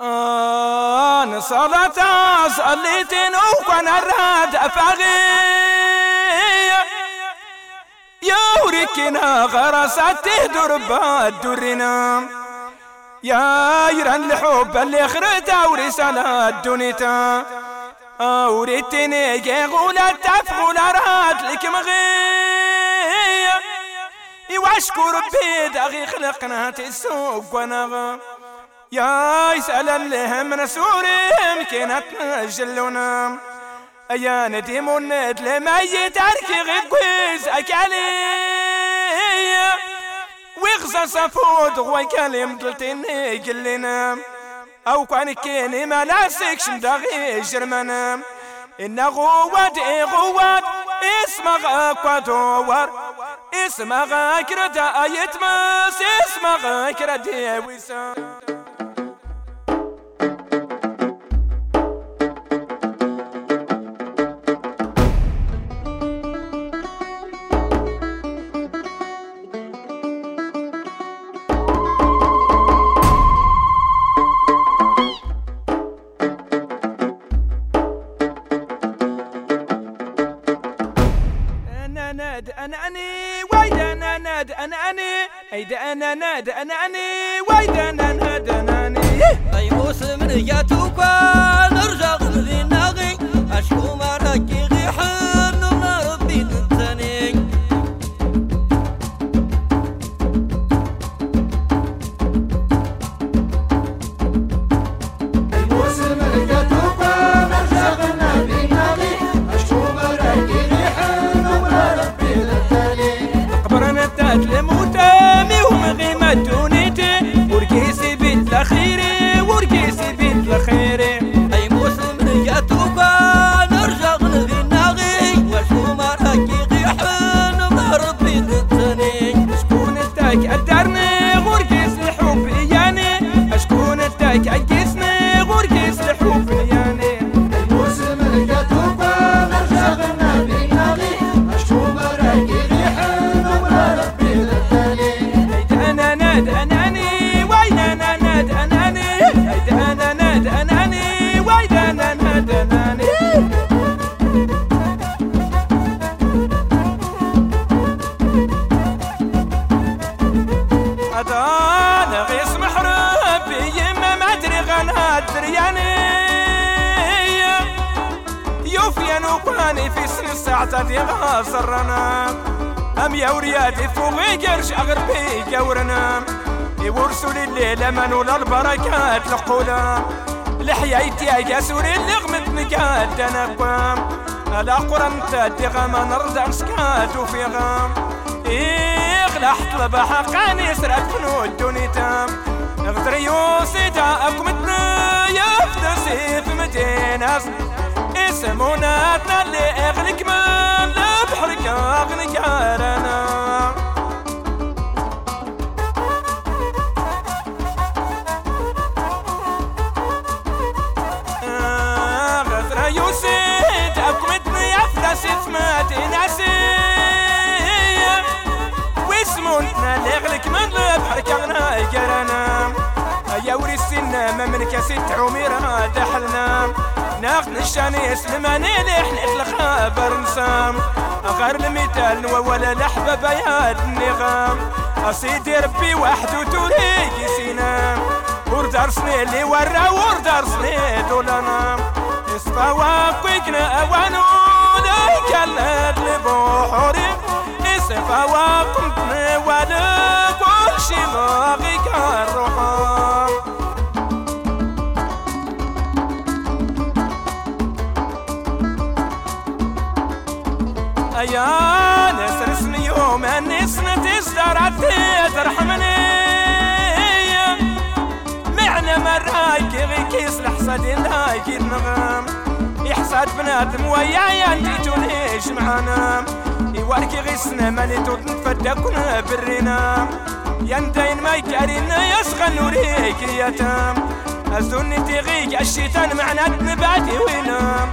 أنا صلاة صليتين وكان الراد أفاغي يا وركنا غرست دربات درنا يا يران الحب اللي خرتا ورسالة دونيتا وريتني غولا تفغولا رات لك مغي واشكر بيد اغي خلقنا تسوق ونغا يا يسأل الله من سوري كانت نجلونا يا نديم الند لما يتركي غيز أكالي. ويغزا صفود ويكلم قلتني قلنا أو كان كيني ما لاسك شمدغي جرمنا إن غواد إيه غواد اسمع أكوادور اسمع كردا يتمس اسمع كردا وسام ناد أنا أني وايد أنا ناد أنا أني. أيد أنا ناد أنا أني وايد أنا ناد أنا أني. اي موسم نجاتوك نرجع للتالي هيد أنا نوكاني في سن الساعة دي غاصرنا أم يا وريادي فوقي قرش أغربي قورنا يورسوا لليلة منول البركات لقولا. لحيايتي يا سوري اللي غمت نقاد نقام لا قرن تادي غما نرزع سكات وفي غام. إغلى حطلب حقاني سرعت فنو الدونيتا اغدر يوسي جاءكم يفدى سيف مدينة. اسمونا اللي اغلق من البحر كاغني كارنا غزرة يوسيد أكمت يفدى سيف مدينة واسمونا اللي اغلق من البحر كاغني كارنا يا وري ما من كاسيت عميرة دحلنا ناخذ الشاني اسلماني لحن الخبر نسام غير المثال ولا لحبة بيات النغام. أصيدي ربي وحده توليكي سينا وردار سنيلي ورا وردار سنيد ولنا إصفاواقنا أوانو ليك اللاد لبوحوري إصفاواقنا ولا كل يا ناس رسمي يوم النسنة تزدر ترحمني. معنى مرايك غيك يصلح صدي لايك النغم يحصاد بنادم ويا انتي تونيش معانا. يواركي غيسنا ماليتو نتفدكنا برينا يندين ما يكارينا يسخن نوريك يتام أزوني تغيك الشيطان معنا نباتي وينام.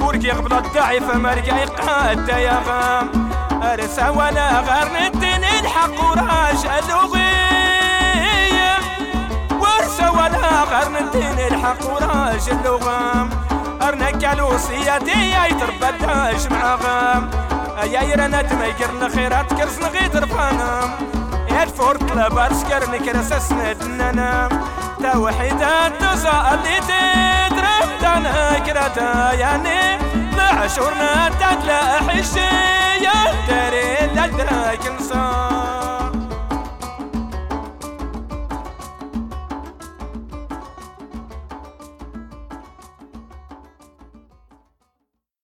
وركي قبل الضعيف مرقا يقاد يا غام أرسى ولا غير ندين الحق وراش اللغي ورسى ولا غير ندين دين الحق وراج اللغام ارنك الوصيتي يا يتربداش معاهم يا يرنا تميكر الخيرات كرس نغيت رفانم يا الفورت لبارس كرنك رسسنا دننا توحيدا تزا اللي تدرم كراتا يعني لعشورنا تدلا حشي يا داري لدراك نصار